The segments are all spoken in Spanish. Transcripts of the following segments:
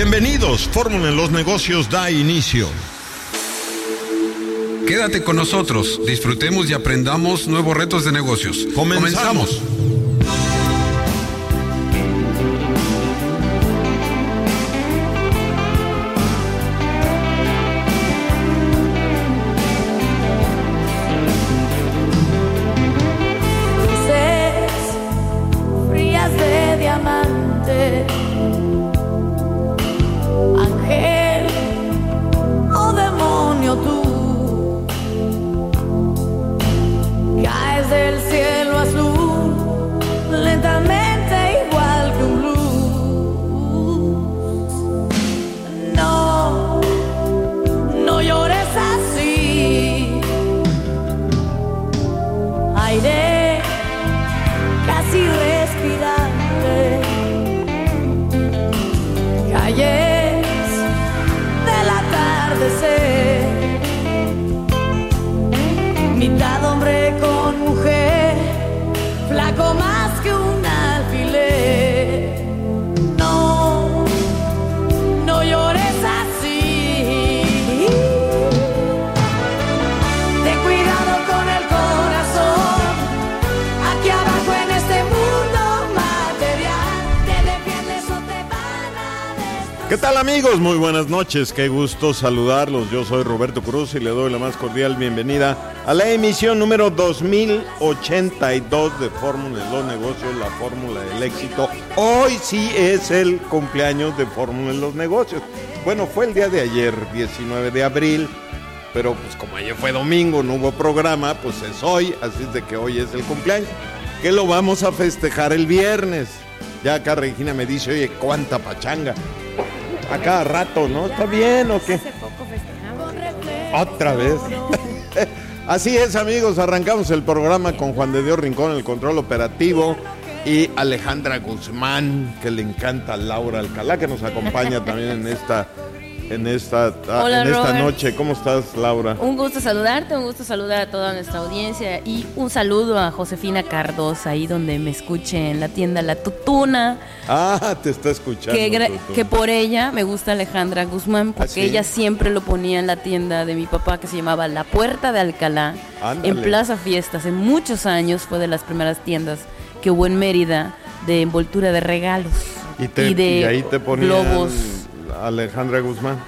Bienvenidos, Fórmula en los negocios da inicio. Quédate con nosotros, disfrutemos y aprendamos nuevos retos de negocios. Comenzamos. Amigos? Muy buenas noches, qué gusto saludarlos. Yo soy Roberto Cruz y le doy la más cordial bienvenida a la emisión número 2082 de Fórmula los Negocios, la Fórmula del Éxito. Hoy sí es el cumpleaños de Fórmula los Negocios. Bueno, fue el día de ayer, 19 de abril, pero pues como ayer fue domingo, no hubo programa, pues es hoy, así es de que hoy es el cumpleaños. Que lo vamos a festejar el viernes. Ya acá Regina me dice, oye, cuánta pachanga a cada rato, ¿no? ¿Está bien o qué? Otra vez. Así es, amigos, arrancamos el programa con Juan de Dios Rincón, el control operativo, y Alejandra Guzmán, que le encanta Laura Alcalá, que nos acompaña también en esta en esta, en esta noche. ¿Cómo estás, Laura? Un gusto saludarte, un gusto saludar a toda nuestra audiencia y un saludo a Josefina Cardosa, ahí donde me escuche en la tienda La Tutuna. Ah, te está escuchando. Que, por ella me gusta Alejandra Guzmán, porque ¿Ah, ella siempre lo ponía en la tienda de mi papá que se llamaba La Puerta de Alcalá, en Plaza Fiesta. Hace muchos años fue de las primeras tiendas que hubo en Mérida de envoltura de regalos. Y, de ahí te globos Alejandra Guzmán?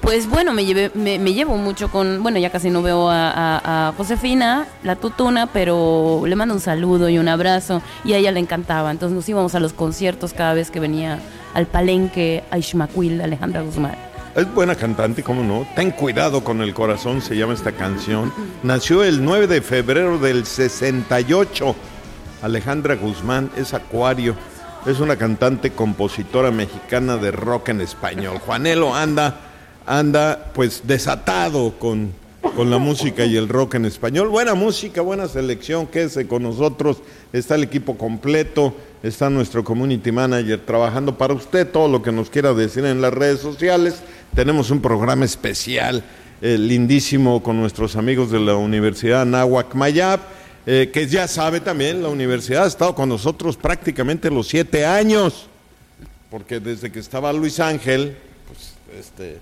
Pues bueno, me, me, llevo mucho con, bueno, ya casi no veo a, Josefina, la tutuna, pero le mando un saludo y un abrazo y a ella le encantaba. Entonces nos íbamos a los conciertos cada vez que venía al palenque a Ishmaquil, Alejandra Guzmán. Es buena cantante, ¿cómo no? Ten cuidado con el corazón, se llama esta canción. Nació el 9 de febrero del 68. Alejandra Guzmán es acuario es una cantante compositora mexicana de rock en español. Juanelo anda, anda pues desatado con, con la música y el rock en español. Buena música, buena selección, quédese con nosotros. Está el equipo completo, está nuestro community manager trabajando para usted, todo lo que nos quiera decir en las redes sociales. Tenemos un programa especial, eh, lindísimo, con nuestros amigos de la Universidad Nahuac Mayab eh, que ya sabe también, la universidad ha estado con nosotros prácticamente los siete años, porque desde que estaba Luis Ángel, pues este,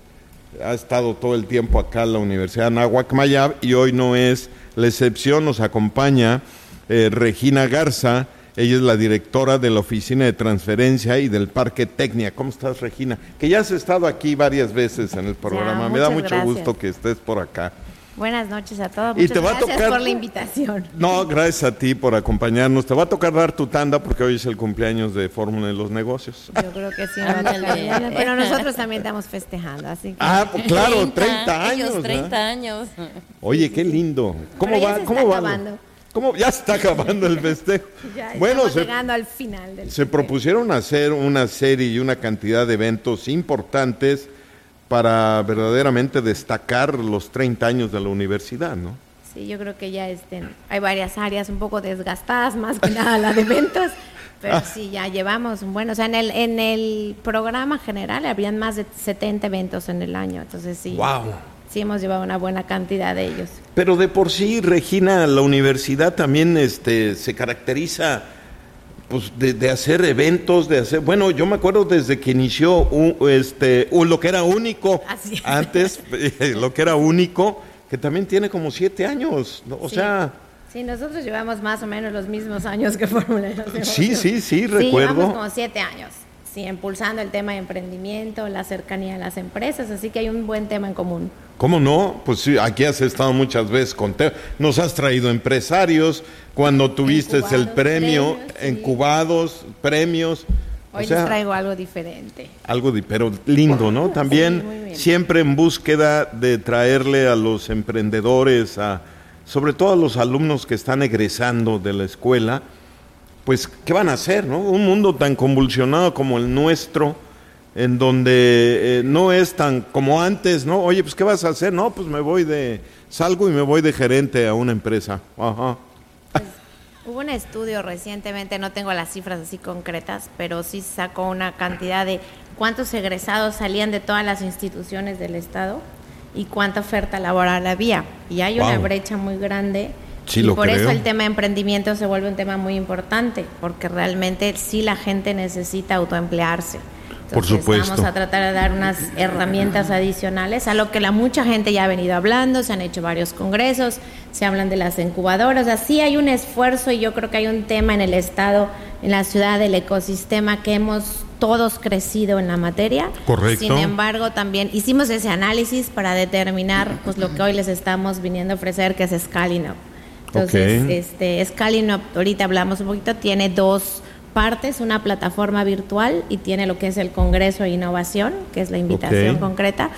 ha estado todo el tiempo acá en la Universidad Nahuac Mayab y hoy no es la excepción, nos acompaña eh, Regina Garza, ella es la directora de la Oficina de Transferencia y del Parque Técnica. ¿Cómo estás, Regina? Que ya has estado aquí varias veces en el programa. Me da mucho gusto que estés por acá. Buenas noches a todos. Muchas gracias por la invitación. No, gracias a ti por acompañarnos. Te va a tocar dar tu tanda porque hoy es el cumpleaños de Fórmula de los Negocios. Yo creo que sí. Pero nosotros también estamos festejando, así que... Ah, pues claro, 30, años. 30 años. Oye, qué lindo. ¿Cómo va? ¿Cómo va? Acabando. ¿Cómo? Ya está acabando el festejo. ya, bueno, se, llegando al final del Se propusieron hacer una serie y una cantidad de eventos importantes para verdaderamente destacar los 30 años de la universidad, ¿no? Sí, yo creo que ya estén, hay varias áreas un poco desgastadas, más que nada la de ventas, pero sí, ya llevamos, bueno, o sea, en el, en el programa general habían más de 70 eventos en el año, entonces sí. ¡Wow! Sí, hemos llevado una buena cantidad de ellos. Pero de por sí, Regina, la universidad también este, se caracteriza pues de, hacer eventos, de hacer, bueno, yo me acuerdo desde que inició un, este, lo que era único, antes, lo que era único, que también tiene como siete años, o sea... Sí, nosotros llevamos más o menos los mismos años que Fórmula Sí, sí, sí, recuerdo. llevamos como siete años, sí, impulsando el tema de emprendimiento, la cercanía a las empresas, así que hay un buen tema en común. ¿Cómo no? Pues sí, aquí has estado muchas veces con Nos has traído empresarios, cuando tuviste el premio, encubados, premios. Hoy les traigo algo diferente. Algo, pero lindo, ¿no? También siempre en búsqueda de traerle a los emprendedores, a, sobre todo a los alumnos que están egresando de la escuela, pues, ¿qué van a hacer, no? Un mundo tan convulsionado como el nuestro, en donde eh, no es tan como antes, ¿no? Oye, pues, ¿qué vas a hacer? No, pues me voy de, salgo y me voy de gerente a una empresa. Ajá. Hubo un estudio recientemente, no tengo las cifras así concretas, pero sí sacó una cantidad de cuántos egresados salían de todas las instituciones del Estado y cuánta oferta laboral había. Y hay una brecha muy grande. Y por eso el tema de emprendimiento se vuelve un tema muy importante, porque realmente sí la gente necesita autoemplearse. Por supuesto. Vamos a tratar de dar unas herramientas adicionales a lo que la mucha gente ya ha venido hablando, se han hecho varios congresos, se hablan de las incubadoras, así hay un esfuerzo y yo creo que hay un tema en el Estado, en la ciudad, del ecosistema que hemos todos crecido en la materia. Correcto. Sin embargo, también hicimos ese análisis para determinar pues lo que hoy les estamos viniendo a ofrecer, que es Scaling Entonces, este, Scaling Up, ahorita hablamos un poquito, tiene dos partes, una plataforma virtual y tiene lo que es el Congreso de Innovación, que es la invitación concreta.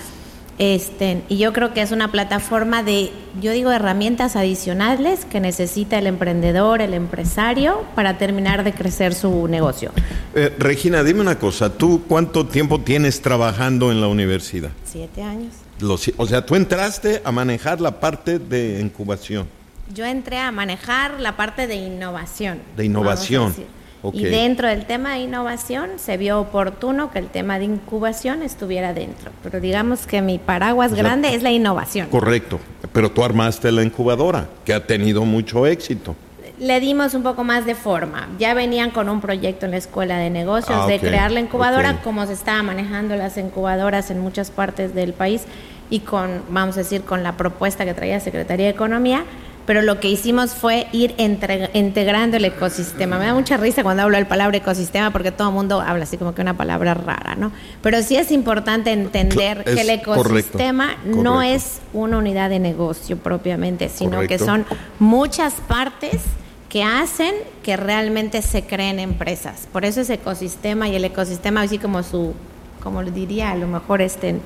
Este, y yo creo que es una plataforma de, yo digo, herramientas adicionales que necesita el emprendedor, el empresario, para terminar de crecer su negocio. Eh, Regina, dime una cosa, ¿tú cuánto tiempo tienes trabajando en la universidad? Siete años. o sea, tú entraste a manejar la parte de incubación. Yo entré a manejar la parte de innovación. De innovación. Y dentro del tema de innovación se vio oportuno que el tema de incubación estuviera dentro. Pero digamos que mi paraguas grande es la innovación. Correcto. Pero tú armaste la incubadora, que ha tenido mucho éxito. Le dimos un poco más de forma. Ya venían con un proyecto en la escuela de negocios ah, de crear la incubadora, como se estaba manejando las incubadoras en muchas partes del país y con, vamos a decir, con la propuesta que traía Secretaría de Economía pero lo que hicimos fue ir integrando el ecosistema. Me da mucha risa cuando hablo del palabra ecosistema porque todo el mundo habla así como que una palabra rara, ¿no? Pero sí es importante entender que el ecosistema no es una unidad de negocio propiamente, sino que son muchas partes que hacen que realmente se creen empresas. Por eso es ecosistema y el ecosistema así como su, como lo diría a lo mejor este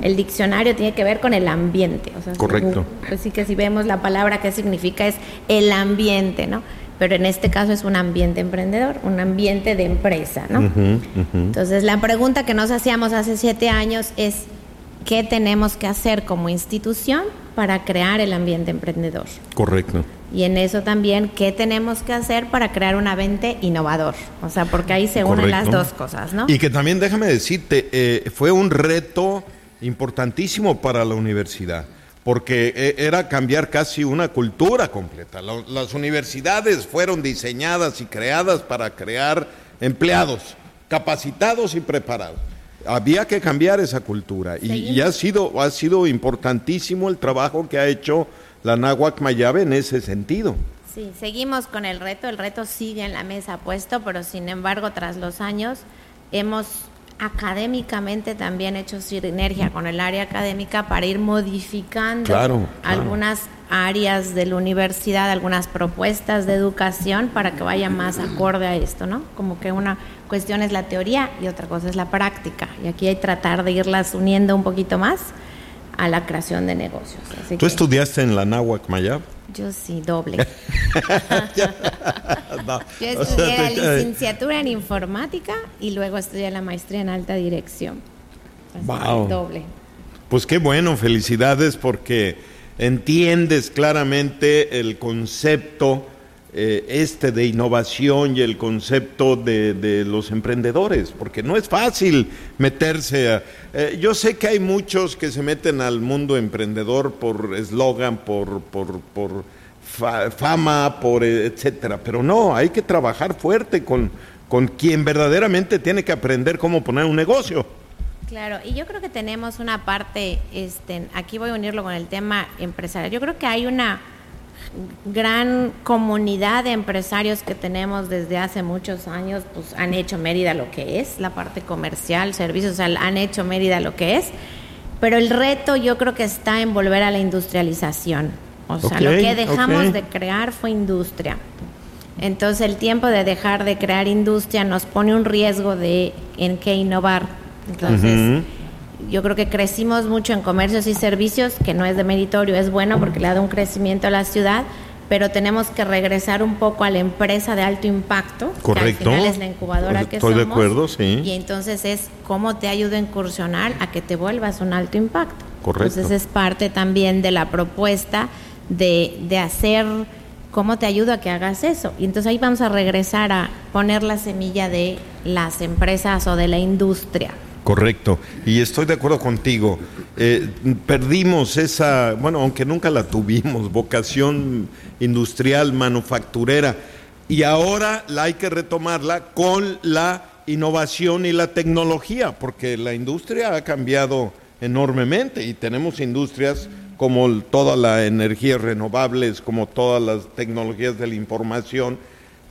el diccionario tiene que ver con el ambiente. Correcto. Pues sí que si vemos la palabra, ¿qué significa? Es el ambiente, ¿no? Pero en este caso es un ambiente emprendedor, un ambiente de empresa, ¿no? Entonces, la pregunta que nos hacíamos hace siete años es, ¿qué tenemos que hacer como institución para crear el ambiente emprendedor? Correcto. Y en eso también, ¿qué tenemos que hacer para crear un ambiente innovador? O sea, porque ahí se unen las dos cosas, ¿no? Y que también, déjame decirte, eh, fue un reto importantísimo para la universidad, porque e, era cambiar casi una cultura completa. Las universidades fueron diseñadas y creadas para crear empleados capacitados y preparados. Había que cambiar esa cultura y, ha, sido, ha sido importantísimo el trabajo que ha hecho la Nahuac Mayave en ese sentido. Sí, seguimos con el reto, el reto sigue en la mesa puesto, pero sin embargo, tras los años hemos académicamente también hecho sinergia con el área académica para ir modificando algunas áreas de la universidad, algunas propuestas de educación para que vaya más acorde a esto, ¿no? Como que una cuestión es la teoría y otra cosa es la práctica. Y aquí hay tratar de irlas uniendo un poquito más a la creación de negocios. ¿Tú estudiaste en la Náhuac Mayab? Yo sí, doble. Yo estudié la licenciatura en informática y luego estudié la maestría en alta dirección. wow. Doble. Pues qué bueno, felicidades porque entiendes claramente el concepto eh, este de innovación y el concepto de, los emprendedores, porque no es fácil meterse a... Eh, yo sé que hay muchos que se meten al mundo emprendedor por eslogan, por, por, por fama, por etcétera. Pero no, hay que trabajar fuerte con, con quien verdaderamente tiene que aprender cómo poner un negocio. Claro, y yo creo que tenemos una parte, este, aquí voy a unirlo con el tema empresarial. Yo creo que hay una gran comunidad de empresarios que tenemos desde hace muchos años, pues han hecho Mérida lo que es, la parte comercial, servicios, han hecho Mérida lo que es, pero el reto yo creo que está en volver a la industrialización. O sea, lo que dejamos de crear fue industria. Entonces el tiempo de dejar de crear industria nos pone un riesgo de en qué innovar. Entonces, yo creo que crecimos mucho en comercios y servicios, que no es de meritorio, es bueno porque le ha dado un crecimiento a la ciudad, pero tenemos que regresar un poco a la empresa de alto impacto, Correcto. que al final es la incubadora que Estoy de acuerdo, sí. Y entonces es cómo te ayuda a incursionar a que te vuelvas un alto impacto. Correcto. Entonces es parte también de la propuesta de, de hacer cómo te ayuda a que hagas eso. Y entonces ahí vamos a regresar a poner la semilla de las empresas o de la industria. Correcto, y estoy de acuerdo contigo. Eh, perdimos esa, bueno, aunque nunca la tuvimos, vocación industrial, manufacturera, y ahora la hay que retomarla con la innovación y la tecnología, porque la industria ha cambiado enormemente y tenemos industrias como todas las energías renovables, como todas las tecnologías de la información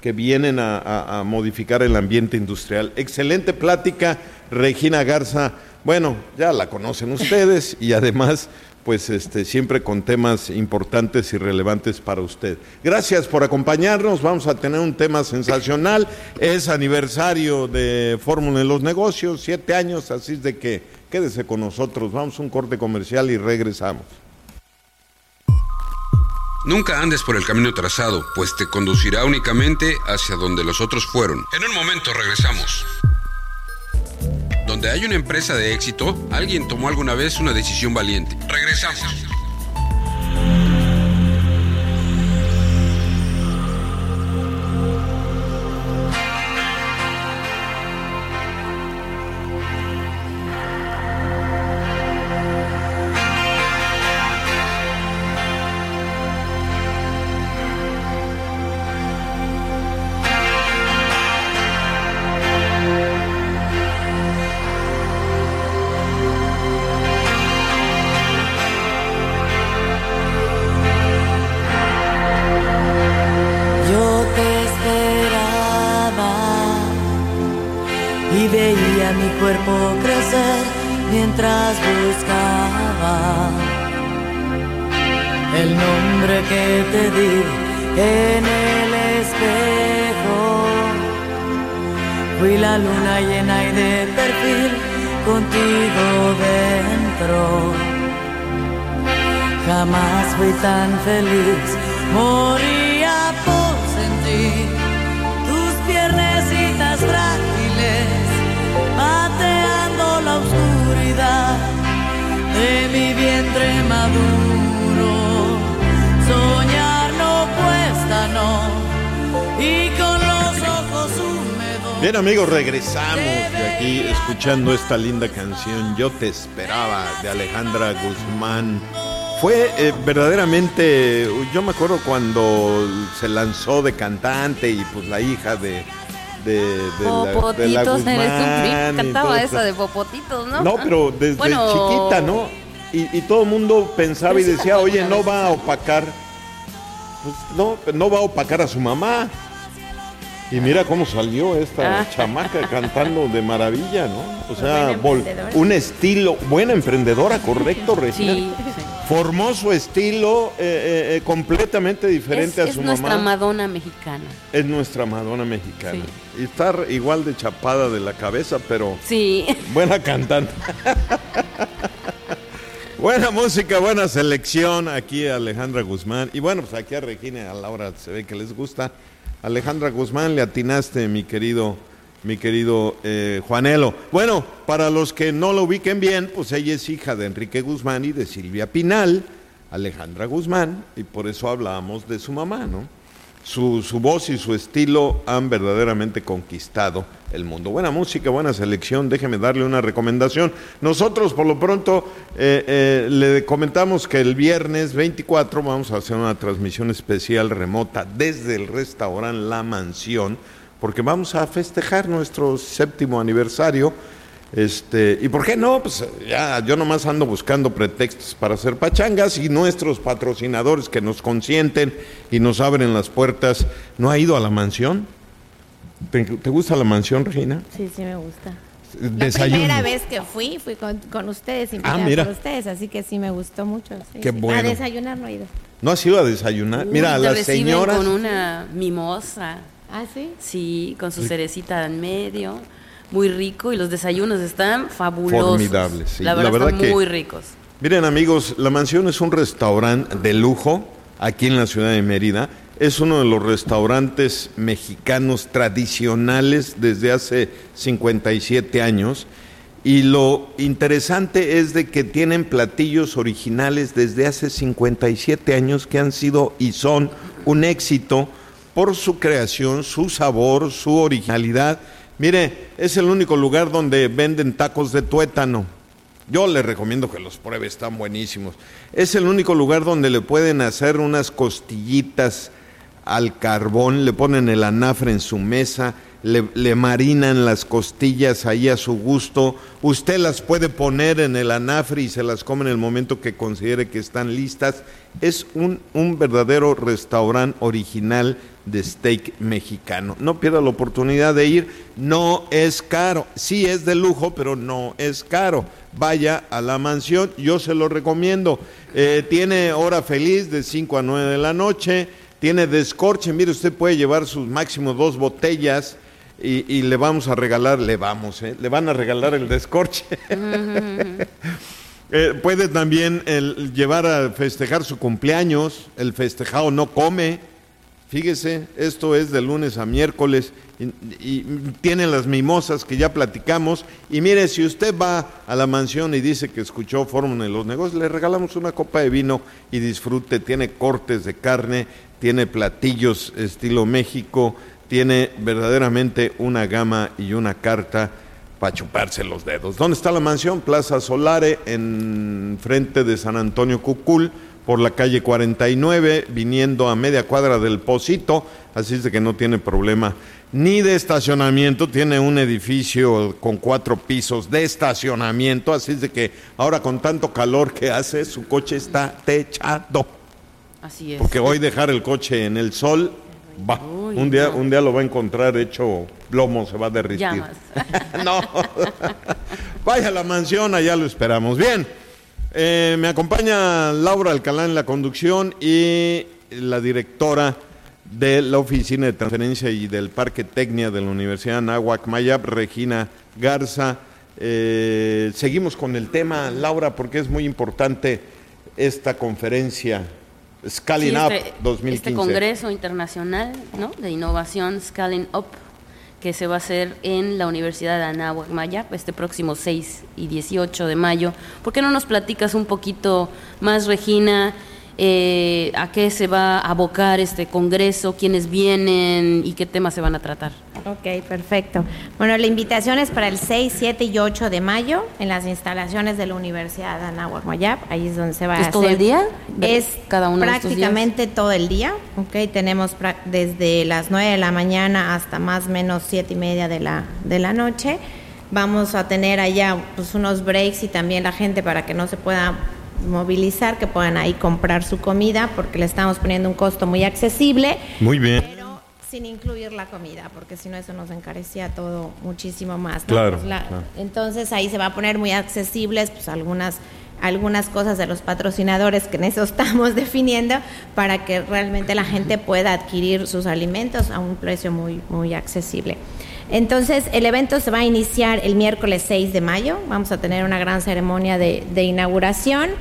que vienen a modificar el ambiente industrial. Excelente plática. Regina Garza, bueno, ya la conocen ustedes y además pues este, siempre con temas importantes y relevantes para usted. Gracias por acompañarnos, vamos a tener un tema sensacional, es aniversario de Fórmula de los Negocios, siete años, así es de que quédese con nosotros, vamos a un corte comercial y regresamos. Nunca andes por el camino trazado, pues te conducirá únicamente hacia donde los otros fueron. En un momento regresamos. Donde hay una empresa de éxito, alguien tomó alguna vez una decisión valiente. Regresamos. Escuchando esta linda canción Yo te esperaba de Alejandra Guzmán. Fue eh, verdaderamente, yo me acuerdo cuando se lanzó de cantante y pues la hija de, de, de, la, Guzmán. cantaba esa de Popotitos, ¿no? No, pero desde chiquita, ¿no? Y, y, todo el mundo pensaba y decía, oye, no va a opacar, pues no, no va a opacar a su mamá. Y mira cómo salió esta ah. chamaca cantando de maravilla, ¿no? O sea, un estilo, buena emprendedora, correcto, sí, Formó su estilo eh, eh, eh, completamente diferente a su mamá. Es nuestra Madonna mexicana. Es nuestra Madonna mexicana. Y está igual de chapada de la cabeza, pero sí. buena cantante. buena música, buena selección aquí Alejandra Guzmán. Y bueno, pues aquí a Regina a Laura se ve que les gusta. Alejandra Guzmán, le atinaste, mi querido, mi querido eh, Juanelo. Bueno, para los que no lo ubiquen bien, pues ella es hija de Enrique Guzmán y de Silvia Pinal, Alejandra Guzmán, y por eso hablábamos de su mamá, ¿no? Su, su, voz y su estilo han verdaderamente conquistado el mundo. Buena música, buena selección, déjeme darle una recomendación. Nosotros por lo pronto eh, eh, le comentamos que el viernes 24 vamos a hacer una transmisión especial remota desde el restaurante La Mansión, porque vamos a festejar nuestro séptimo aniversario este, ¿Y por qué no? Pues ya yo nomás ando buscando pretextos para hacer pachangas y nuestros patrocinadores que nos consienten y nos abren las puertas. ¿No ha ido a la mansión? ¿Te, gusta la mansión, Regina? Sí, sí me gusta. Desayuno. La primera vez que fui, fui con, ustedes, ah, mira. por ustedes, así que sí me gustó mucho. Qué bueno. A desayunar no he ido. ¿No has ido a desayunar? mira, la señora. con una mimosa. ¿Ah, sí? Sí, con su cerecita en medio muy rico y los desayunos están fabulosos. Formidables, sí. La verdad, están muy ricos. Miren amigos, La Mansión es un restaurante de lujo aquí en la ciudad de Mérida. Es uno de los restaurantes mexicanos tradicionales desde hace 57 años. Y lo interesante es de que tienen platillos originales desde hace 57 años que han sido y son un éxito por su creación, su sabor, su originalidad Mire, es el único lugar donde venden tacos de tuétano. Yo le recomiendo que los pruebe, están buenísimos. Es el único lugar donde le pueden hacer unas costillitas al carbón, le ponen el anafre en su mesa, le, marinan las costillas ahí a su gusto. Usted las puede poner en el anafre y se las come en el momento que considere que están listas. Es un, un verdadero restaurante original de steak mexicano. No pierda la oportunidad de ir, no es caro. Sí es de lujo, pero no es caro. Vaya a la mansión, yo se lo recomiendo. Eh, tiene hora feliz de 5 a 9 de la noche, tiene descorche, mire, usted puede llevar sus máximo dos botellas. Y, le vamos a regalar, le vamos, eh, le van a regalar el descorche. Eh, puede también llevar a festejar su cumpleaños, el festejado no come, Fíjese, esto es de lunes a miércoles y, tiene las mimosas que ya platicamos. Y mire, si usted va a la mansión y dice que escuchó Fórmula en los negocios, le regalamos una copa de vino y disfrute. Tiene cortes de carne, tiene platillos estilo México, tiene verdaderamente una gama y una carta para chuparse los dedos. ¿Dónde está la mansión? Plaza Solare, en frente de San Antonio Cucul por la calle 49, viniendo a media cuadra del Pocito, así es de que no tiene problema ni de estacionamiento, tiene un edificio con cuatro pisos de estacionamiento, así es de que ahora con tanto calor que hace, su coche está techado. Así es. Porque hoy dejar el coche en el sol, va, un, día, un día lo va a encontrar hecho plomo, se va a derritir. no, vaya a la mansión, allá lo esperamos. Bien. Eh, me acompaña Laura Alcalá en la conducción y la directora de la Oficina de Transferencia y del Parque Tecnia de la Universidad Nahuac Mayab, Regina Garza. Eh, seguimos con el tema, Laura, porque es muy importante esta conferencia Scaling Up 2015. Este, este congreso internacional de innovación Scaling Up que se va a hacer en la Universidad de Anáhuac Maya este próximo 6 y 18 de mayo. ¿Por qué no nos platicas un poquito más, Regina, eh, a qué se va a abocar este congreso, quiénes vienen y qué temas se van a tratar? Ok, perfecto. Bueno, la invitación es para el 6, 7 y 8 de mayo en las instalaciones de la Universidad de Anáhuac Mayab. Ahí es donde se va a hacer. todo el día? Es cada uno prácticamente todo el día. Ok, tenemos desde las 9 de la mañana hasta más o menos 7 y media de la, de la noche. Vamos a tener allá pues, unos breaks y también la gente para que no se pueda movilizar, que puedan ahí comprar su comida, porque le estamos poniendo un costo muy accesible. Muy bien. Sin incluir la comida, porque si no eso nos encarecía todo muchísimo más. Claro, pues Entonces ahí se va a poner muy accesibles pues algunas algunas cosas de los patrocinadores que en eso estamos definiendo para que realmente la gente pueda adquirir sus alimentos a un precio muy muy accesible. Entonces, el evento se va a iniciar el miércoles 6 de mayo. Vamos a tener una gran ceremonia de, inauguración.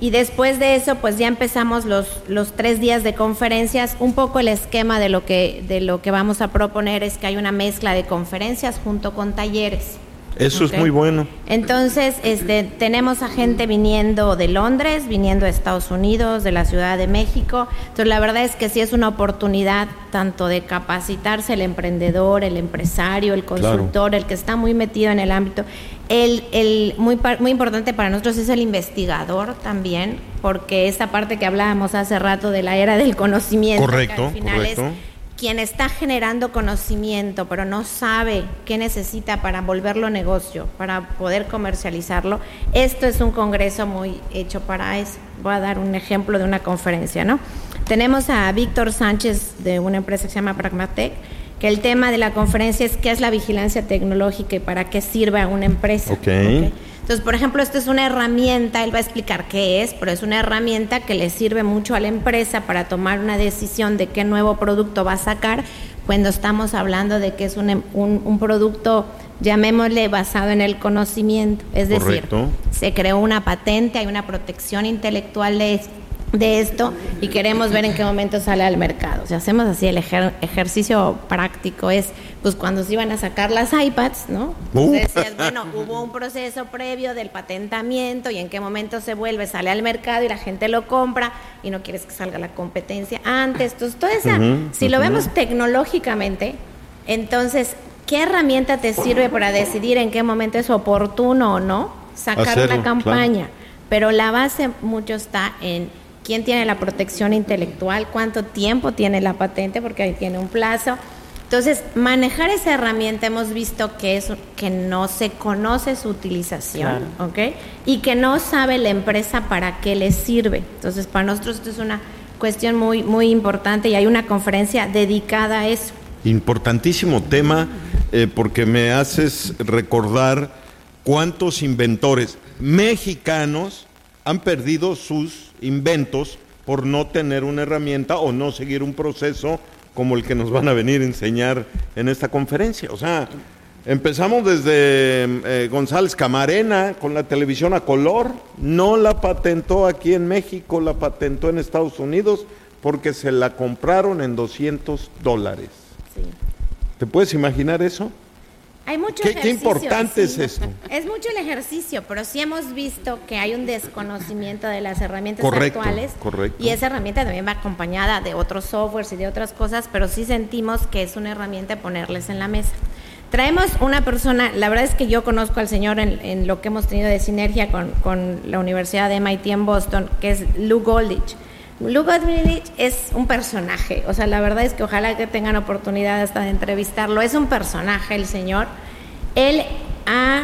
Y después de eso, pues ya empezamos los, los tres días de conferencias. Un poco el esquema de lo, que, de lo que vamos a proponer es que hay una mezcla de conferencias junto con talleres. Eso es muy bueno. Entonces, este, tenemos a gente viniendo de Londres, viniendo de Estados Unidos, de la Ciudad de México. Entonces, la verdad es que sí es una oportunidad tanto de capacitarse el emprendedor, el empresario, el consultor, el que está muy metido en el ámbito. El, el muy, muy importante para nosotros es el investigador también, porque esa parte que hablábamos hace rato de la era del conocimiento. Correcto, al final correcto quien está generando conocimiento pero no sabe qué necesita para volverlo negocio, para poder comercializarlo, esto es un congreso muy hecho para eso. Voy a dar un ejemplo de una conferencia, ¿no? Tenemos a Víctor Sánchez de una empresa que se llama Pragmatec, que el tema de la conferencia es qué es la vigilancia tecnológica y para qué sirve a una empresa. Okay. Entonces, por ejemplo, esto es una herramienta, él va a explicar qué es, pero es una herramienta que le sirve mucho a la empresa para tomar una decisión de qué nuevo producto va a sacar cuando estamos hablando de que es un, un, producto, llamémosle, basado en el conocimiento. Es decir, se creó una patente, hay una protección intelectual de de esto y queremos ver en qué momento sale al mercado. Si hacemos así el ejercicio práctico es, pues cuando se iban a sacar las iPads, ¿no? Uh. Decías, bueno, hubo un proceso previo del patentamiento y en qué momento se vuelve, sale al mercado y la gente lo compra y no quieres que salga la competencia antes. Entonces, toda esa, si lo vemos tecnológicamente, entonces, ¿qué herramienta te sirve para decidir en qué momento es oportuno o no sacar una campaña? Pero la base mucho está en quién tiene la protección intelectual, cuánto tiempo tiene la patente, porque ahí tiene un plazo. Entonces, manejar esa herramienta hemos visto que es que no se conoce su utilización, ¿ok? Y que no sabe la empresa para qué le sirve. Entonces, para nosotros esto es una cuestión muy muy importante y hay una conferencia dedicada a eso. Importantísimo tema eh, porque me haces recordar cuántos inventores mexicanos han perdido sus inventos por no tener una herramienta o no seguir un proceso como el que nos van a venir a enseñar en esta conferencia. O sea, empezamos desde eh, González Camarena con la televisión a color, no la patentó aquí en México, la patentó en Estados Unidos porque se la compraron en 200 dólares. ¿Te puedes imaginar eso? Hay mucho ¿Qué, qué importante es esto? Es mucho el ejercicio, pero sí hemos visto que hay un desconocimiento de las herramientas actuales. Correcto. Y esa herramienta también va acompañada de otros softwares y de otras cosas, pero sí sentimos que es una herramienta ponerles en la mesa. Traemos una persona, la verdad es que yo conozco al señor en, lo que hemos tenido de sinergia con, con, la Universidad de MIT en Boston, que es Lou Goldich. Lou Goldich es un personaje, o sea, la verdad es que ojalá que tengan oportunidad hasta de entrevistarlo. Es un personaje el señor. Él ha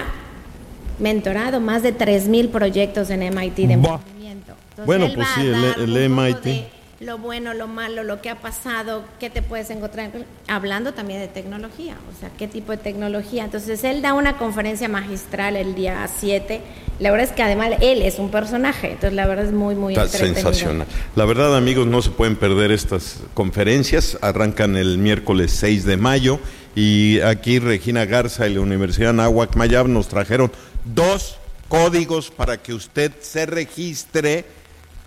mentorado más de 3.000 proyectos en MIT de movimiento. bueno, pues sí, el, MIT lo bueno, lo malo, lo que ha pasado, qué te puedes encontrar, hablando también de tecnología, o sea, qué tipo de tecnología. Entonces, él da una conferencia magistral el día 7. La verdad es que además él es un personaje, entonces la verdad es muy, muy Está sensacional. La verdad, amigos, no se pueden perder estas conferencias. Arrancan el miércoles 6 de mayo y aquí Regina Garza y la Universidad Nahuac Mayab nos trajeron dos códigos para que usted se registre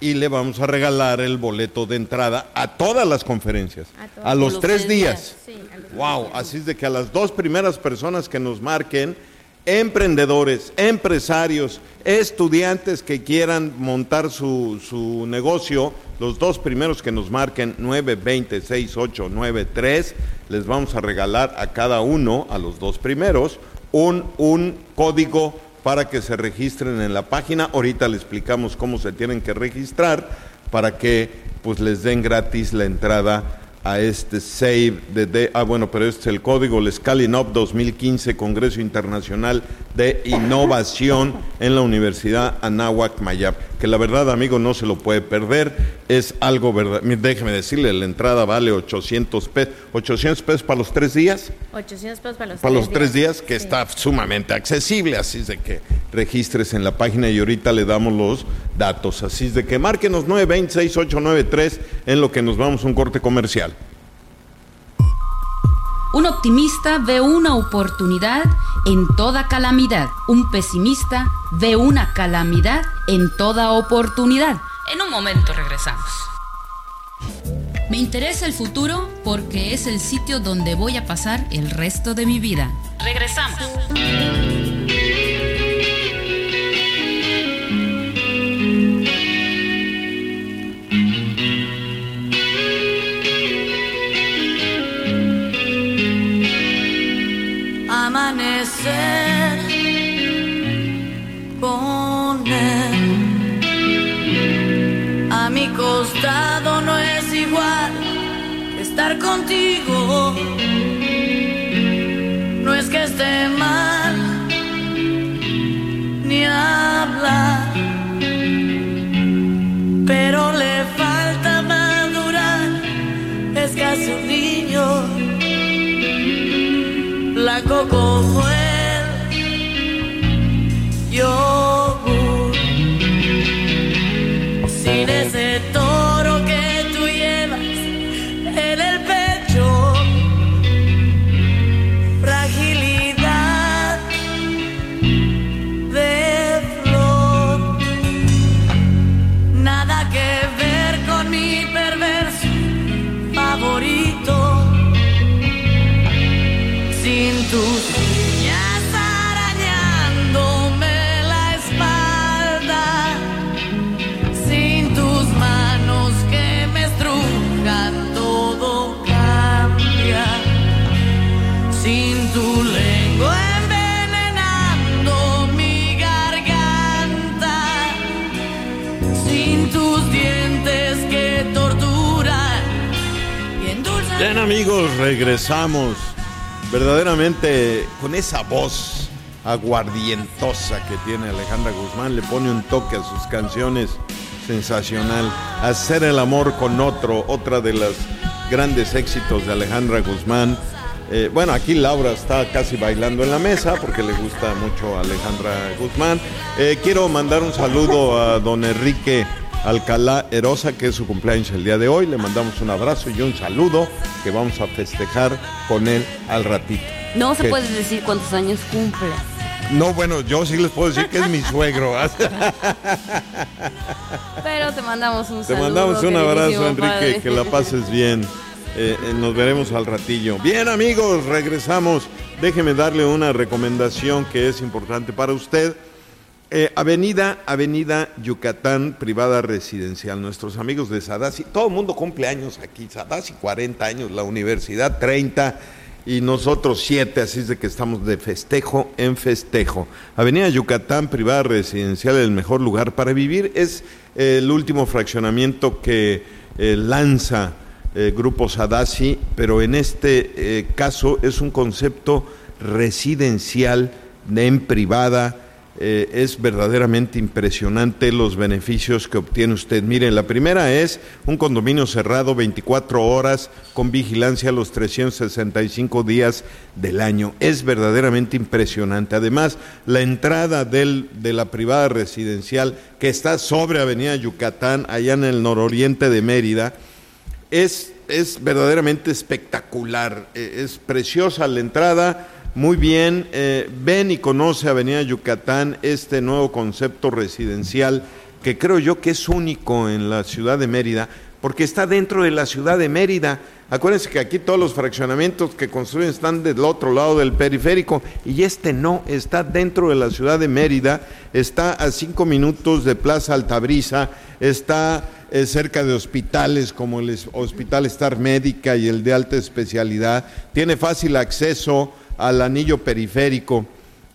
y le vamos a regalar el boleto de entrada a todas las conferencias, a, los, tres días. wow, así es de que a las dos primeras personas que nos marquen, emprendedores, empresarios, estudiantes que quieran montar su, su negocio, los dos primeros que nos marquen 920 6893, les vamos a regalar a cada uno, a los dos primeros, un, un código para que se registren en la página. Ahorita le explicamos cómo se tienen que registrar para que pues les den gratis la entrada a este save de, ah bueno, pero este es el código, el Scaling Up 2015, Congreso Internacional de Innovación en la Universidad Anáhuac Mayap, que la verdad, amigo, no se lo puede perder, es algo verdad, déjeme decirle, la entrada vale 800 pesos, 800 pesos para los tres días. 800 pesos para los, para los tres días, que está sumamente accesible, así es de que registres en la página y ahorita le damos los datos, así es de que márquenos 926 en lo que nos vamos a un corte comercial. Un optimista ve una oportunidad en toda calamidad. Un pesimista ve una calamidad en toda oportunidad. En un momento regresamos. Me interesa el futuro porque es el sitio donde voy a pasar el resto de mi vida. Regresamos. no es igual. estar contigo. No es que esté mal ni hablar, pero le falta madurar. Es casi un niño, blanco como amigos, regresamos verdaderamente con esa voz aguardientosa que tiene Alejandra Guzmán, le pone un toque a sus canciones sensacional. Hacer el amor con otro, otra de los grandes éxitos de Alejandra Guzmán. Eh, bueno, aquí Laura está casi bailando en la mesa porque le gusta mucho a Alejandra Guzmán. Eh, quiero mandar un saludo a don Enrique Alcalá Erosa, que es su cumpleaños el día de hoy. Le mandamos un abrazo y un saludo que vamos a festejar con él al ratito. No se ¿Qué? puede decir cuántos años cumple. No, bueno, yo sí les puedo decir que es mi suegro. Pero te mandamos un Te saludo. mandamos un abrazo, Enrique, padre. que la pases bien. Eh, eh, nos veremos al ratillo. Bien, amigos, regresamos. Déjeme darle una recomendación que es importante para usted. Eh, avenida, Avenida Yucatán, privada residencial. Nuestros amigos de Sadasi, todo el mundo cumple años aquí. Sadasi 40 años, la universidad 30 y nosotros 7, así es de que estamos de festejo en festejo. Avenida Yucatán, privada residencial, el mejor lugar para vivir. Es eh, el último fraccionamiento que eh, lanza Grupo Sadasi, pero en este caso es un concepto residencial en privada. Eh, es verdaderamente impresionante los beneficios que obtiene usted. Mire, la primera es un condominio cerrado 24 horas con vigilancia los 365 días del año. Es verdaderamente impresionante. Además, la entrada del, de la privada residencial que está sobre Avenida Yucatán, allá en el nororiente de Mérida, es, es verdaderamente espectacular, eh, es preciosa la entrada, muy bien, eh, ven y conoce Avenida Yucatán, este nuevo concepto residencial que creo yo que es único en la ciudad de Mérida, porque está dentro de la ciudad de Mérida. Acuérdense que aquí todos los fraccionamientos que construyen están del otro lado del periférico y este no, está dentro de la ciudad de Mérida, está a cinco minutos de Plaza Altabrisa, está eh, cerca de hospitales como el Hospital Star Médica y el de alta especialidad, tiene fácil acceso al anillo periférico.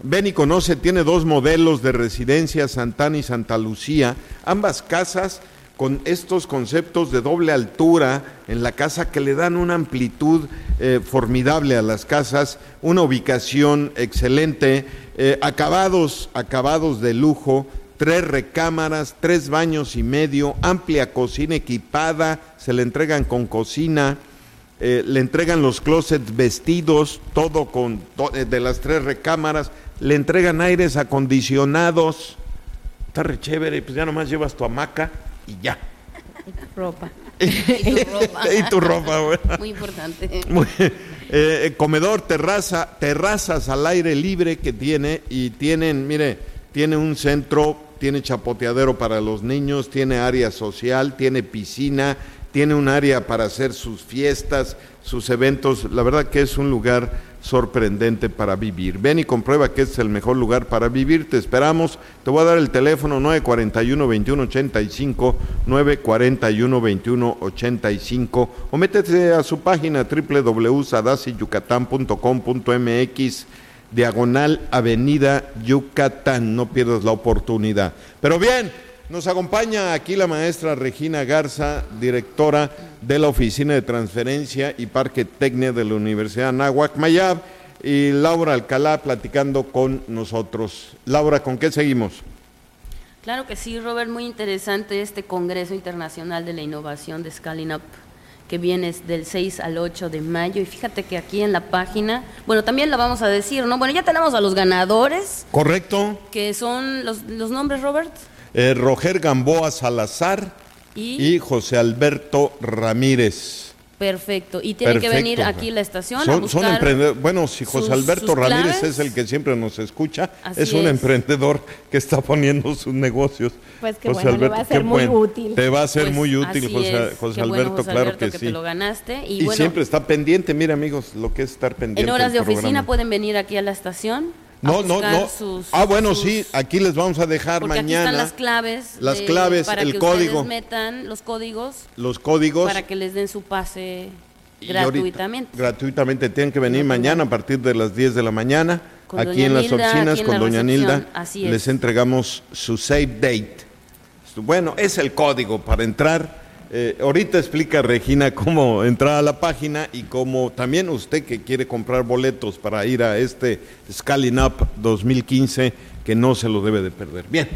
Ven y conoce, tiene dos modelos de residencia, Santana y Santa Lucía, ambas casas con estos conceptos de doble altura en la casa que le dan una amplitud eh, formidable a las casas, una ubicación excelente, eh, acabados, acabados de lujo, tres recámaras, tres baños y medio, amplia cocina equipada, se le entregan con cocina, eh, le entregan los closets vestidos, todo con to- eh, de las tres recámaras, le entregan aires acondicionados, está re chévere, pues ya nomás llevas tu hamaca y ya. Y tu ropa. Y tu ropa. y tu ropa, güey. Muy importante. Muy- eh, comedor, terraza, terrazas al aire libre que tiene y tienen, mire, tiene un centro, tiene chapoteadero para los niños, tiene área social, tiene piscina, tiene un área para hacer sus fiestas, sus eventos. La verdad que es un lugar sorprendente para vivir. Ven y comprueba que es el mejor lugar para vivir. Te esperamos. Te voy a dar el teléfono 941-2185, 941-2185 o métete a su página www.sadasiyucatán.com.mx diagonal Avenida Yucatán. No pierdas la oportunidad. Pero bien, nos acompaña aquí la maestra Regina Garza, directora de la Oficina de Transferencia y Parque Técnico de la Universidad Nahuac Mayab, y Laura Alcalá platicando con nosotros. Laura, ¿con qué seguimos? Claro que sí, Robert, muy interesante este Congreso Internacional de la Innovación de Scaling Up que viene del 6 al 8 de mayo. Y fíjate que aquí en la página, bueno, también la vamos a decir, ¿no? Bueno, ya tenemos a los ganadores. Correcto. Que son los, los nombres, Robert. Eh, Roger Gamboa Salazar y José Alberto Ramírez. Perfecto. Y tiene que venir aquí la estación. Son, son emprendedores. Bueno, si José Alberto Ramírez es el que siempre nos escucha, es un emprendedor que está poniendo sus negocios. Pues que bueno, le va a ser muy útil. Te va a ser pues muy útil, José, Alberto, claro que, sí. lo ganaste. Y, siempre está pendiente, mira amigos, lo que es estar pendiente. En horas de oficina pueden venir aquí a la estación no, no, no. ah, bueno, sí, aquí les vamos a dejar mañana. Aquí están las claves. Las claves, para el que código. metan los códigos. Los códigos. Para que les den su pase gratuitamente. gratuitamente. Tienen que venir mañana a partir de las 10 de la mañana. aquí en las oficinas con Doña Nilda. Les entregamos su save date. Bueno, es el código para entrar eh, ahorita explica Regina cómo entrar a la página y cómo también usted que quiere comprar boletos para ir a este Scaling Up 2015, que no se lo debe de perder. Bien,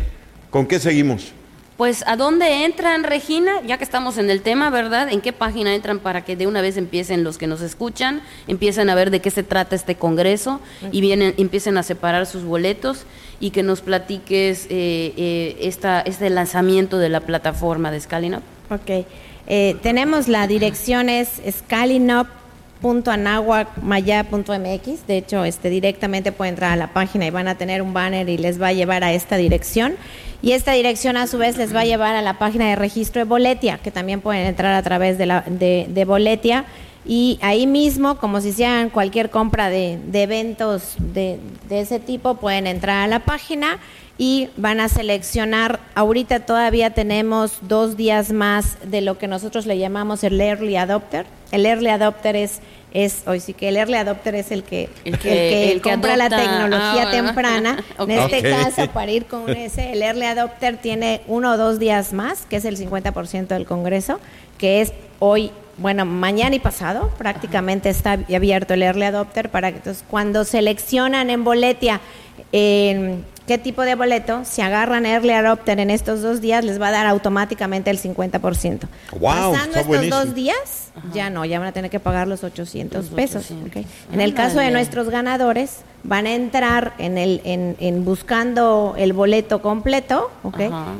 ¿con qué seguimos? Pues a dónde entran, Regina, ya que estamos en el tema, ¿verdad? ¿En qué página entran para que de una vez empiecen los que nos escuchan, empiecen a ver de qué se trata este congreso y vienen, empiecen a separar sus boletos y que nos platiques eh, eh, esta, este lanzamiento de la plataforma de Scaling Up? Ok. Eh, tenemos la dirección es scalinup.anahuacmaya.mx. De hecho, este, directamente pueden entrar a la página y van a tener un banner y les va a llevar a esta dirección. Y esta dirección a su vez les va a llevar a la página de registro de Boletia, que también pueden entrar a través de, la, de, de Boletia. Y ahí mismo, como si hicieran cualquier compra de, de eventos de, de ese tipo, pueden entrar a la página y van a seleccionar, ahorita todavía tenemos dos días más de lo que nosotros le llamamos el early adopter. El early adopter es, es hoy sí que el early adopter es el que, el que, compra la tecnología ah, temprana. En este caso, para ir con ese, el early adopter tiene uno o dos días más, que es el 50% del Congreso, que es hoy bueno, mañana y pasado prácticamente está abierto el Early Adopter para que entonces cuando seleccionan en Boletia qué tipo de boleto, si agarran Early Adopter en estos dos días, les va a dar automáticamente el 50%. Wow, Pasando estos dos días, ya no, ya van a tener que pagar los 800 pesos. En el caso de nuestros ganadores, van a entrar en, el, en, buscando el boleto completo,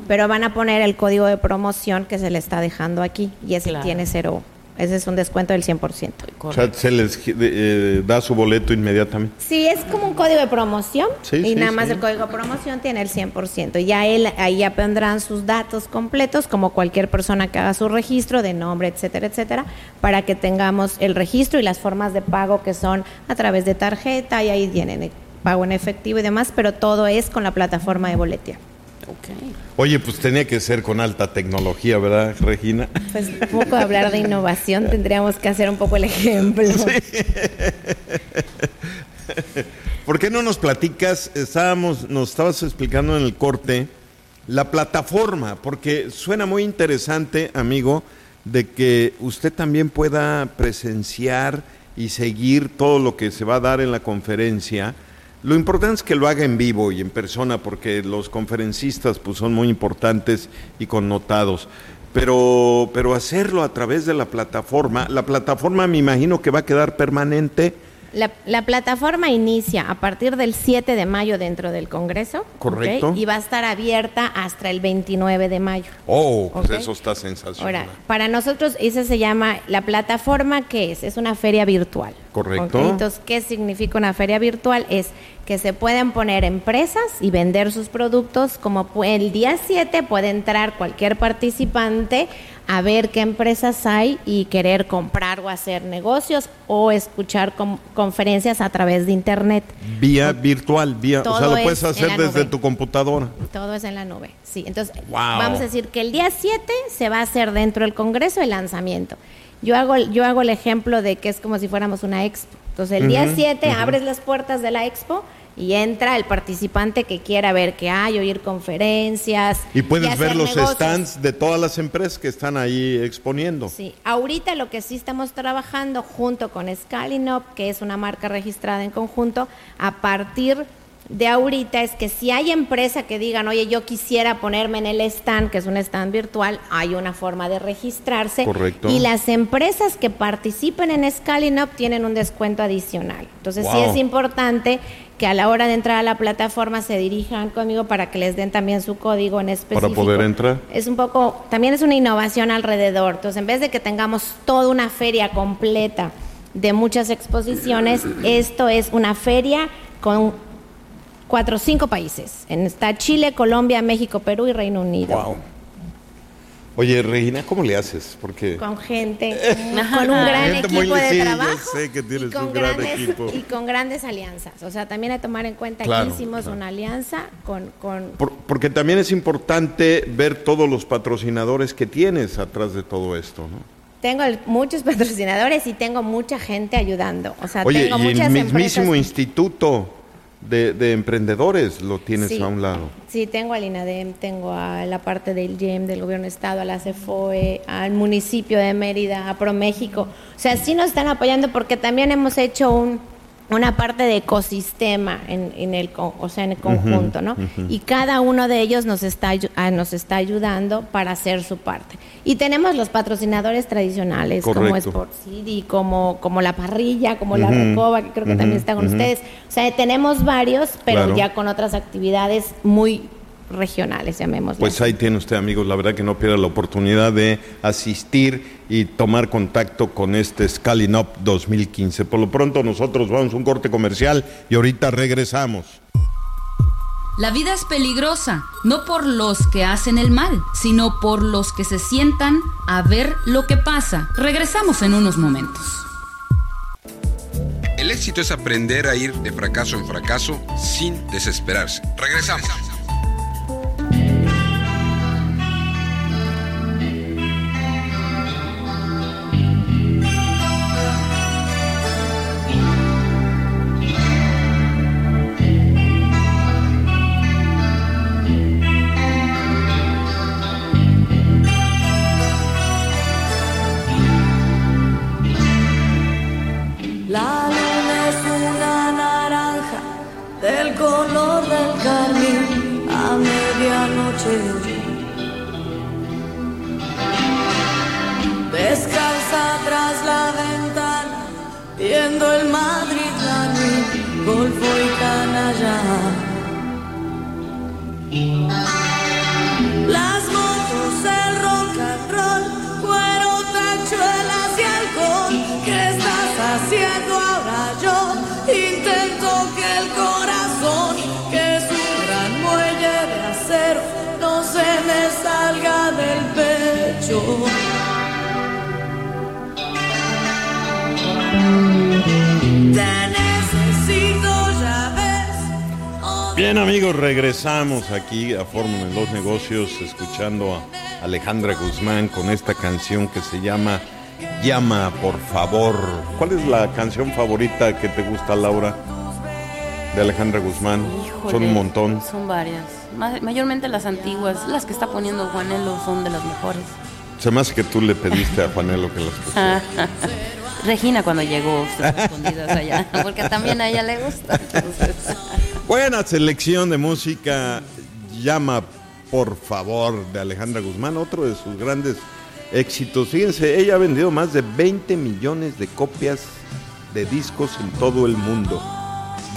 pero van a poner el código de promoción que se le está dejando aquí y ese tiene cero ese es un descuento del 100%. O sea, se les eh, da su boleto inmediatamente. Sí, es como un código de promoción. y nada más el código de promoción tiene el 100%. Ya él, ahí ya pondrán sus datos completos, como cualquier persona que haga su registro de nombre, etcétera, etcétera, para que tengamos el registro y las formas de pago que son a través de tarjeta y ahí tienen pago en efectivo y demás, pero todo es con la plataforma de boletia. Oye, pues tenía que ser con alta tecnología, ¿verdad, Regina? Pues un poco hablar de innovación, tendríamos que hacer un poco el ejemplo. ¿Por qué no nos platicas? Estábamos, nos estabas explicando en el corte la plataforma, porque suena muy interesante, amigo, de que usted también pueda presenciar y seguir todo lo que se va a dar en la conferencia lo importante es que lo haga en vivo y en persona porque los conferencistas pues, son muy importantes y connotados. Pero, pero hacerlo a través de la plataforma, la plataforma me imagino que va a quedar permanente la, plataforma inicia a partir del 7 de mayo dentro del Congreso. Correcto. Y va a estar abierta hasta el 29 de mayo. Oh, pues eso está sensacional. Ahora, para nosotros, esa se llama la plataforma, ¿qué es? Es una feria virtual. Correcto. Entonces, ¿qué significa una feria virtual? Es que se pueden poner empresas y vender sus productos, como el día 7 puede entrar cualquier participante a ver qué empresas hay y querer comprar o hacer negocios o escuchar conferencias a través de internet. Vía virtual, vía, o sea, lo puedes hacer desde tu computadora. Todo es en la nube, sí. Entonces, vamos a decir que el día 7 se va a hacer dentro del Congreso el lanzamiento. Yo hago, yo hago el ejemplo de que es como si fuéramos una expo. Entonces, el día 7 abres las puertas de la expo y entra el participante que quiera ver qué hay, oír conferencias. Y puedes ver los stands de todas las empresas que están ahí exponiendo. Sí, ahorita lo que sí estamos trabajando junto con Scalinop, que es una marca registrada en conjunto, a partir de ahorita es que si hay empresa que digan, oye, yo quisiera ponerme en el stand, que es un stand virtual, hay una forma de registrarse. Correcto. Y las empresas que participen en Scaling Up tienen un descuento adicional. Entonces sí es importante que a la hora de entrar a la plataforma se dirijan conmigo para que les den también su código en específico. Para poder entrar. Es un poco, también es una innovación alrededor. Entonces, en vez de que tengamos toda una feria completa de muchas exposiciones, esto es una feria con cuatro o cinco países. Está Chile, Colombia, México, Perú y Reino Unido. Wow. Oye, Regina, ¿cómo le haces? Porque con gente, con un gran equipo de trabajo sé que tienes y con un gran grandes equipo. y con grandes alianzas. O sea, también hay que tomar en cuenta que hicimos una alianza con, con... porque también es importante ver todos los patrocinadores que tienes atrás de todo esto, ¿no? Tengo muchos patrocinadores y tengo mucha gente ayudando. O sea, Oye, tengo y muchas el mismísimo empresas- instituto de, emprendedores lo tienes Sí. a un lado. Sí, tengo al INADEM, tengo a la parte del GEM, del Gobierno de Estado, a la CFOE, al municipio de Mérida, a ProMéxico. O sea, sí nos están apoyando porque también hemos hecho un, una parte de ecosistema en, en el, o sea, en el conjunto, ¿no? Y cada uno de ellos nos está, ah, nos está ayudando para hacer su parte. Y tenemos los patrocinadores tradicionales como. Sport City, como, como La Parrilla, como La Recoba, que creo que también está con ustedes. O sea, tenemos varios, pero Claro. ya con otras actividades muy regionales, llamémoslo. Pues ahí tiene usted, amigos, la verdad que no pierda la oportunidad de asistir y tomar contacto con este Scaling Up 2015. Por lo pronto nosotros vamos a un corte comercial y ahorita regresamos. La vida es peligrosa, no por los que hacen el mal, sino por los que se sientan a ver lo que pasa. Regresamos en unos momentos. El éxito es aprender a ir de fracaso en fracaso sin desesperarse. Regresamos. Golfo y Canalla. Las motos, el rock and roll, cuero, tachuelas y alcohol. ¿Qué estás haciendo ahora yo? Intento que el corazón, que es un gran muelle de acero, no se me salga del pecho. Bien amigos, regresamos aquí a Fórmula en los Negocios escuchando a Alejandra Guzmán con esta canción que se llama Llama por favor. ¿Cuál es la canción favorita que te gusta, Laura? De Alejandra Guzmán. Híjole, Son un montón. Son varias. Ma- mayormente las antiguas, las que está poniendo Juanelo son de las mejores. Se me hace que tú le pediste a Juanelo que las pusiera. Regina cuando llegó, escondidas allá, porque también a ella le gusta. Buena selección de música. Llama por favor de Alejandra Guzmán, otro de sus grandes éxitos. Fíjense, ella ha vendido más de 20 millones de copias de discos en todo el mundo.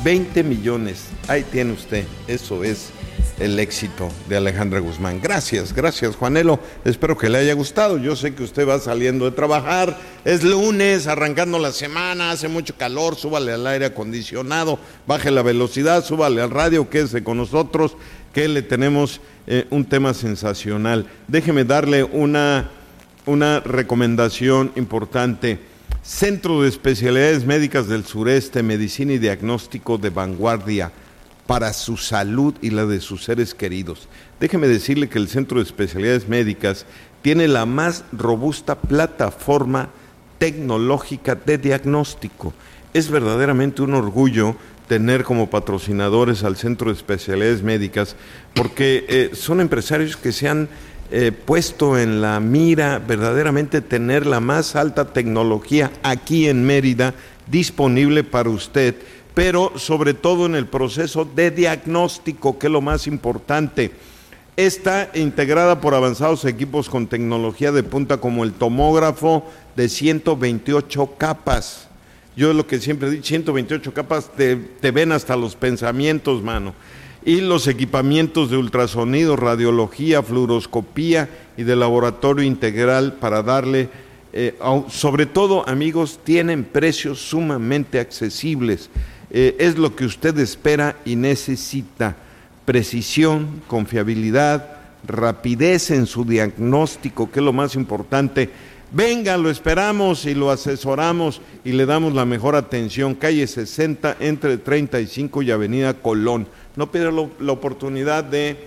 20 millones. Ahí tiene usted. Eso es el éxito de Alejandra Guzmán. Gracias, gracias Juanelo. Espero que le haya gustado. Yo sé que usted va saliendo de trabajar. Es lunes, arrancando la semana, hace mucho calor. Súbale al aire acondicionado, baje la velocidad, súbale al radio, quédese con nosotros, que le tenemos eh, un tema sensacional. Déjeme darle una, una recomendación importante. Centro de Especialidades Médicas del Sureste, Medicina y Diagnóstico de Vanguardia para su salud y la de sus seres queridos. Déjeme decirle que el Centro de Especialidades Médicas tiene la más robusta plataforma tecnológica de diagnóstico. Es verdaderamente un orgullo tener como patrocinadores al Centro de Especialidades Médicas, porque eh, son empresarios que se han eh, puesto en la mira verdaderamente tener la más alta tecnología aquí en Mérida disponible para usted, pero sobre todo en el proceso de diagnóstico, que es lo más importante. Está integrada por avanzados equipos con tecnología de punta como el tomógrafo de 128 capas yo lo que siempre dicho, 128 capas te, te ven hasta los pensamientos, mano. Y los equipamientos de ultrasonido, radiología, fluoroscopía y de laboratorio integral para darle, eh, sobre todo amigos, tienen precios sumamente accesibles. Eh, es lo que usted espera y necesita. Precisión, confiabilidad, rapidez en su diagnóstico, que es lo más importante Venga, lo esperamos y lo asesoramos y le damos la mejor atención. Calle 60 entre 35 y Avenida Colón. No pierda la oportunidad de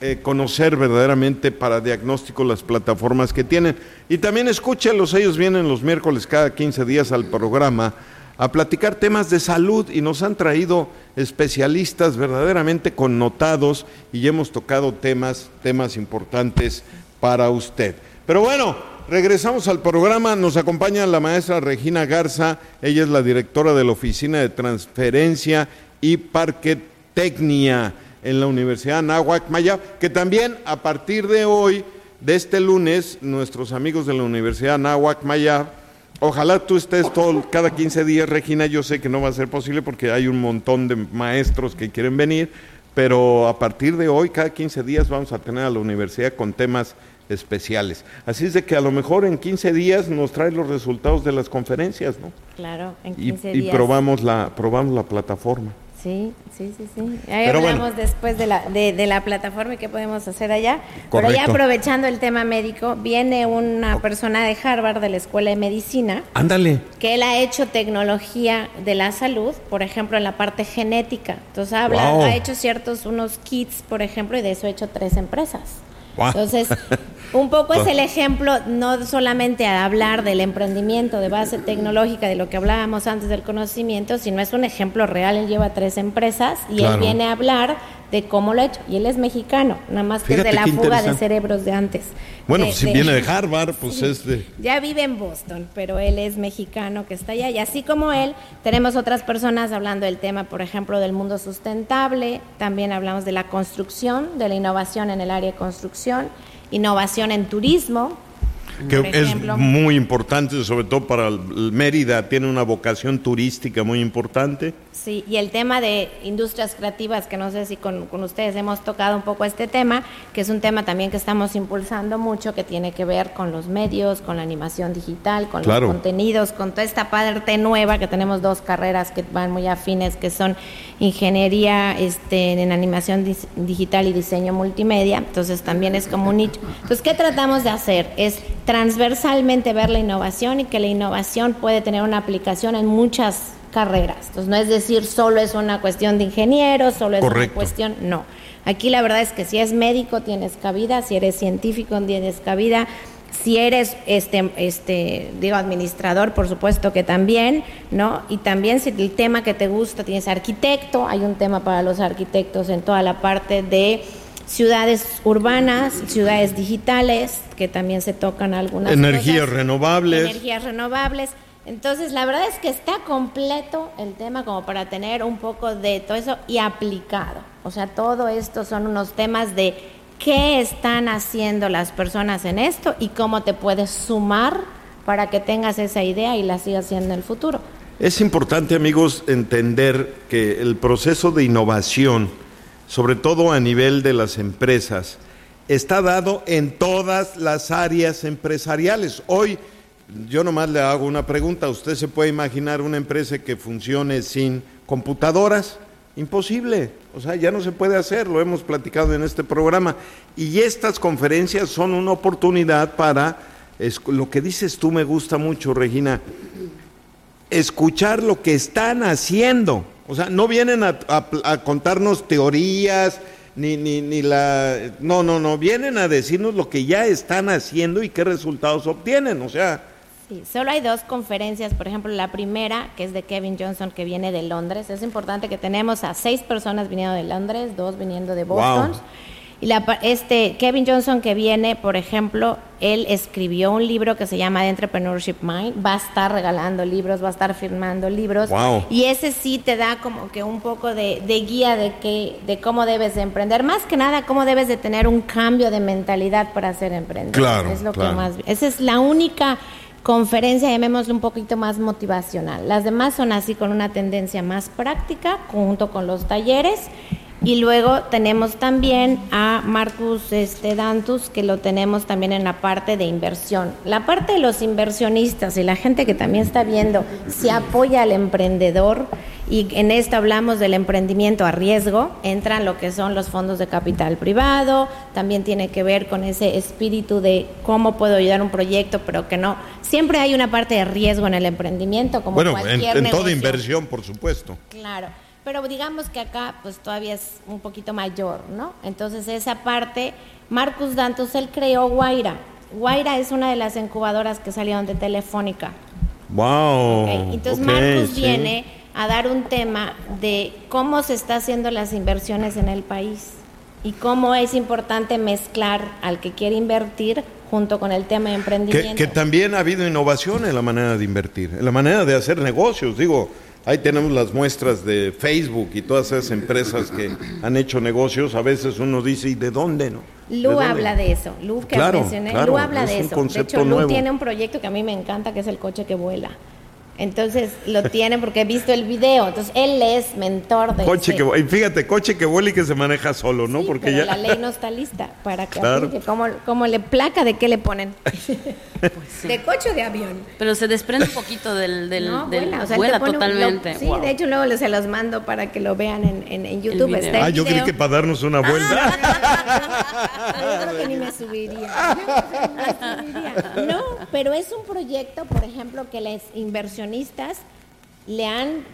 eh, conocer verdaderamente para diagnóstico las plataformas que tienen. Y también escúchenlos, ellos vienen los miércoles cada 15 días al programa a platicar temas de salud y nos han traído especialistas verdaderamente connotados y hemos tocado temas, temas importantes para usted. Pero bueno, Regresamos al programa, nos acompaña la maestra Regina Garza, ella es la directora de la Oficina de Transferencia y Parquetecnia en la Universidad Nahuac Maya, que también a partir de hoy, de este lunes, nuestros amigos de la Universidad Nahuac Maya, ojalá tú estés todo, cada 15 días, Regina, yo sé que no va a ser posible porque hay un montón de maestros que quieren venir, pero a partir de hoy, cada 15 días vamos a tener a la universidad con temas especiales. Así es de que a lo mejor en 15 días nos trae los resultados de las conferencias, ¿no? Claro, en 15 y, días. Y probamos la, probamos la plataforma. Sí, sí, sí, sí. Ahí hablamos después de la, de, la plataforma y qué podemos hacer allá. Pero ya aprovechando el tema médico, viene una persona de Harvard, de la Escuela de Medicina. Ándale. Que él ha hecho tecnología de la salud, por ejemplo, en la parte genética. Entonces habla, ha hecho ciertos, unos kits, por ejemplo, y de eso ha hecho tres empresas. Entonces, un poco es el ejemplo, no solamente a hablar del emprendimiento de base tecnológica, de lo que hablábamos antes del conocimiento, sino es un ejemplo real. Él lleva tres empresas y él viene a hablar de cómo lo ha hecho. Y él es mexicano, nada más que es de la fuga de cerebros de antes. Bueno, pues si viene de Harvard, pues es de... Ya vive en Boston, pero él es mexicano que está allá. Y así como él, tenemos otras personas hablando del tema, por ejemplo, del mundo sustentable. También hablamos de la construcción, de la innovación en el área de construcción, innovación en turismo, que es muy importante, sobre todo para Mérida, tiene una vocación turística muy importante. Sí, y el tema de industrias creativas, que no sé si con, ustedes hemos tocado un poco este tema, que es un tema también que estamos impulsando mucho, que tiene que ver con los medios, con la animación digital, con los contenidos, con toda esta parte nueva, que tenemos dos carreras que van muy afines, que son ingeniería este, en animación digital y diseño multimedia, entonces también es como un nicho. Entonces, ¿qué tratamos de hacer? Es transversalmente ver la innovación y que la innovación puede tener una aplicación en muchas carreras. Entonces, no es decir solo es una cuestión de ingenieros, solo es una cuestión, no. Aquí la verdad es que si es médico tienes cabida, si eres científico tienes cabida, si eres este este digo administrador, por supuesto que también, ¿no? Y también si el tema que te gusta tienes arquitecto, hay un tema para los arquitectos en toda la parte de ciudades urbanas, ciudades digitales, que también se tocan algunas energías renovables. Energías renovables. Entonces, la verdad es que está completo el tema como para tener un poco de todo eso y aplicado. O sea, todo esto son unos temas de qué están haciendo las personas en esto y cómo te puedes sumar para que tengas esa idea y la sigas haciendo en el futuro. Es importante, amigos, entender que el proceso de innovación, sobre todo a nivel de las empresas, está dado en todas las áreas empresariales. Hoy yo nomás le hago una pregunta, ¿usted se puede imaginar una empresa que funcione sin computadoras? Imposible, o sea, ya no se puede hacer, lo hemos platicado en este programa. Y estas conferencias son una oportunidad para, lo que dices tú me gusta mucho, Regina, escuchar lo que están haciendo. O sea, no vienen a, contarnos teorías, ni, ni, ni la... No, no, no, vienen a decirnos lo que ya están haciendo y qué resultados obtienen. O sea, Sí, solo hay dos conferencias, por ejemplo, la primera, que es de Kevin Johnson, que viene de Londres. Es importante que tenemos a seis personas viniendo de Londres, dos viniendo de Boston. Y la, este Kevin Johnson que viene, por ejemplo, él escribió un libro que se llama The Entrepreneurship Mind. Va a estar regalando libros, va a estar firmando libros. Y ese sí te da como que un poco de, guía de, que, de cómo debes de emprender. Más que nada, cómo debes de tener un cambio de mentalidad para ser emprendedor. Claro, es lo que más. Esa es la única conferencia, llamémosle un poquito más motivacional. Las demás son así con una tendencia más práctica, junto con los talleres. Y luego tenemos también a Marcus este, Dantus, que lo tenemos también en la parte de inversión. La parte de los inversionistas y la gente que también está viendo si apoya al emprendedor, y en esto hablamos del emprendimiento a riesgo, entran lo que son los fondos de capital privado, también tiene que ver con ese espíritu de cómo puedo ayudar a un proyecto, pero que no. Siempre hay una parte de riesgo en el emprendimiento, como bueno, cualquier en, en toda inversión, por supuesto. Claro pero digamos que acá pues todavía es un poquito mayor, ¿no? Entonces esa parte, Marcus Dantos, él creó Guaira. Guaira es una de las incubadoras que salieron de Telefónica. Wow. Entonces Marcus viene a dar un tema de cómo se está haciendo las inversiones en el país y cómo es importante mezclar al que quiere invertir junto con el tema de emprendimiento. Que, que también ha habido innovación en la manera de invertir, en la manera de hacer negocios. Digo, Ahí tenemos las muestras de Facebook y todas esas empresas que han hecho negocios. A veces uno dice, ¿y de dónde no? Lu habla de eso. Lu que mencioné, Lu habla de eso. De hecho, Lu tiene un proyecto que a mí me encanta, que es el coche que vuela. Entonces lo tiene porque he visto el video. Entonces él es mentor de coche que y fíjate coche que vuela y que se maneja solo, ¿no? porque pero ya la ley no está lista para que claro. como, le placa de qué le ponen. Pues de coche o de avión. Pero se desprende un poquito del, del, vuela, totalmente. sí, de hecho luego se los mando para que lo vean en, en, YouTube. ah, yo creí que para darnos una vuelta. Ah, no, que ni me subiría. No, pero es un proyecto, por ejemplo, que la inversión le han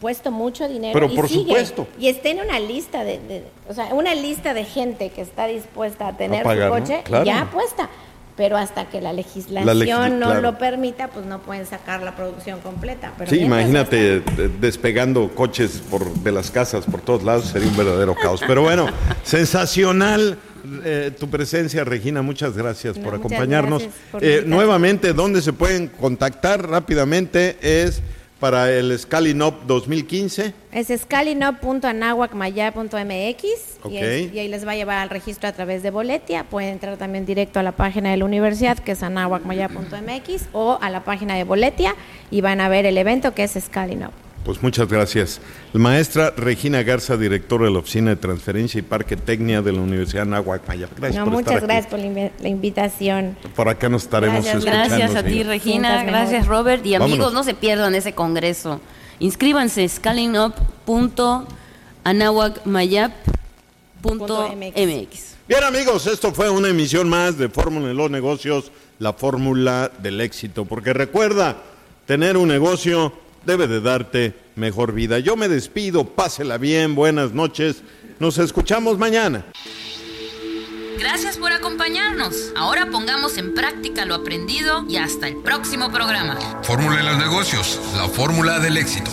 puesto mucho dinero Pero y por sigue, supuesto. y está en una lista de, o sea, una lista de gente que está dispuesta a tener su coche ya puesta. Pero hasta que la legislación no lo permita, pues no pueden sacar la producción completa. Pero sí, imagínate despegando coches por, de las casas por todos lados, sería un verdadero caos. Pero bueno, sensacional eh, tu presencia, Regina. Muchas gracias por acompañarnos. Eh, nuevamente, ¿dónde se pueden contactar rápidamente? Es para el Scalinop 2015. Es scalinop.anahuacmaya.mx y, y, ahí les va a llevar al registro a través de Boletia. Pueden entrar también directo a la página de la universidad que es anahuacmaya.mx o a la página de Boletia y van a ver el evento que es Scalinop. Pues muchas gracias. La maestra Regina Garza, directora de la Oficina de Transferencia y Parque Técnica de la Universidad Nahuac Gracias muchas gracias por la invitación. Por acá nos estaremos gracias, Gracias a ti, Regina. Gracias, Robert. Y amigos, no se pierdan ese congreso. Inscríbanse, scallingup.anahuacmayap.mx. Bien, amigos, esto fue una emisión más de Fórmula de los Negocios, la fórmula del éxito. Porque recuerda, tener un negocio debe de darte mejor vida. Yo me despido, pásela bien, buenas noches, nos escuchamos mañana. Gracias por acompañarnos. Ahora pongamos en práctica lo aprendido y hasta el próximo programa. Fórmula de los negocios, la fórmula del éxito.